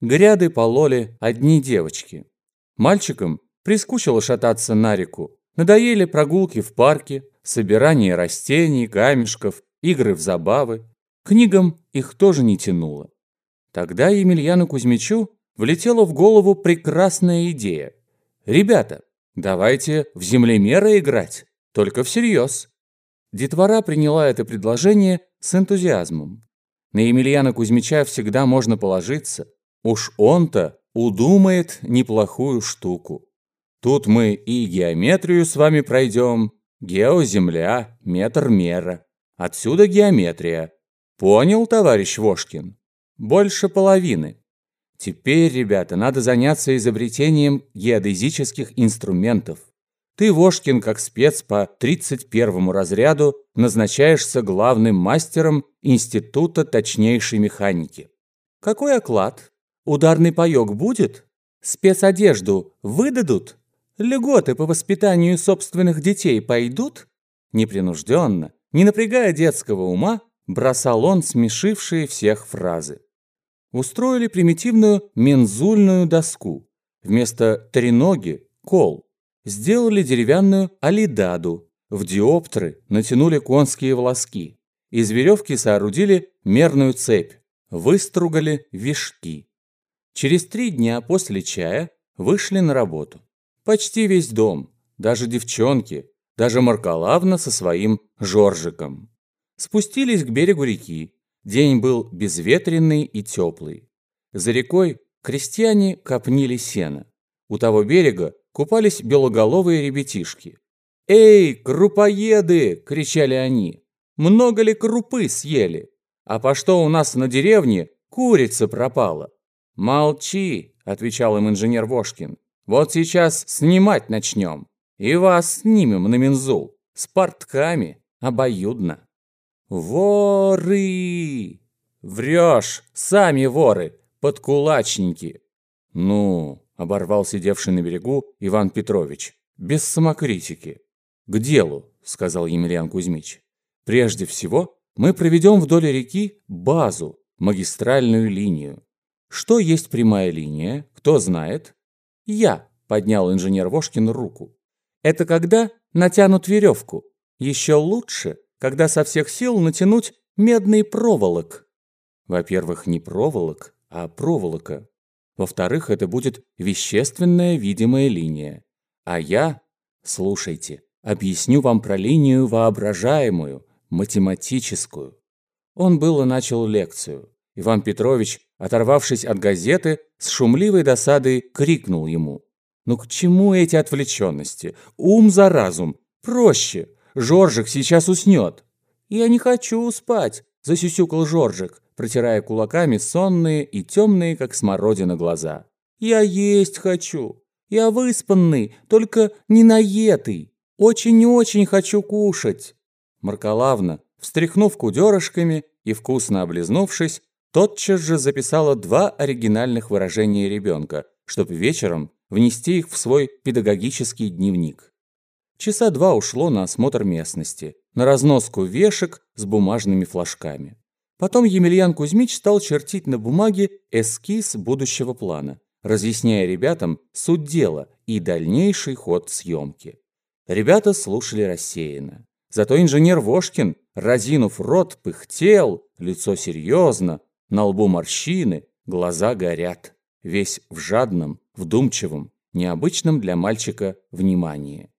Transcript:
Гряды пололи одни девочки. Мальчикам прискучило шататься на реку. Надоели прогулки в парке, собирание растений, камешков, игры в забавы. Книгам их тоже не тянуло. Тогда Емельяну Кузьмичу влетела в голову прекрасная идея. «Ребята, давайте в землемера играть, только всерьез». Детвора приняла это предложение с энтузиазмом. На Емельяна Кузьмича всегда можно положиться. Уж он-то удумает неплохую штуку. Тут мы и геометрию с вами пройдем, геоземля, метр мера. Отсюда геометрия. Понял, товарищ Вошкин? Больше половины. Теперь, ребята, надо заняться изобретением геодезических инструментов. Ты, Вошкин, как спец по 31 разряду, назначаешься главным мастером Института точнейшей механики. Какой оклад? Ударный паёк будет? Спецодежду выдадут? Льготы по воспитанию собственных детей пойдут? Непринужденно, не напрягая детского ума, бросал он смешившие всех фразы. Устроили примитивную мензульную доску. Вместо треноги – кол. Сделали деревянную алидаду. В диоптры натянули конские волоски. Из веревки соорудили мерную цепь. Выстругали вишки. Через три дня после чая вышли на работу. Почти весь дом, даже девчонки, даже Маркалавна со своим Жоржиком. Спустились к берегу реки. День был безветренный и теплый. За рекой крестьяне копнили сено. У того берега купались белоголовые ребятишки. «Эй, крупоеды!» – кричали они. «Много ли крупы съели? А по что у нас на деревне курица пропала?» «Молчи!» – отвечал им инженер Вошкин. Вот сейчас снимать начнем. И вас снимем на мензул. С портками. Обоюдно. Воры! Врешь! Сами воры! Подкулачники! Ну, оборвал сидевший на берегу Иван Петрович. Без самокритики. К делу, сказал Емельян Кузьмич. Прежде всего, мы проведем вдоль реки базу, магистральную линию. Что есть прямая линия, кто знает? «Я», — поднял инженер Вошкин руку. «Это когда натянут веревку. Еще лучше, когда со всех сил натянуть медный проволок». Во-первых, не проволок, а проволока. Во-вторых, это будет вещественная видимая линия. А я, слушайте, объясню вам про линию воображаемую, математическую. Он было начал лекцию. Иван Петрович, оторвавшись от газеты, с шумливой досадой крикнул ему. «Ну к чему эти отвлеченности? Ум за разум. Проще. Жоржик сейчас уснет». «Я не хочу спать», – засюсюкал Жоржик, протирая кулаками сонные и темные, как смородина, глаза. «Я есть хочу. Я выспанный, только не наетый. Очень-очень хочу кушать». Маркалавна, встряхнув кудерышками и вкусно облизнувшись, тотчас же записала два оригинальных выражения ребенка, чтобы вечером внести их в свой педагогический дневник. Часа два ушло на осмотр местности, на разноску вешек с бумажными флажками. Потом Емельян Кузьмич стал чертить на бумаге эскиз будущего плана, разъясняя ребятам суть дела и дальнейший ход съемки. Ребята слушали рассеянно. Зато инженер Вошкин, разинув рот, пыхтел, лицо серьезно, на лбу морщины, глаза горят. Весь в жадном, вдумчивом, необычном для мальчика внимании.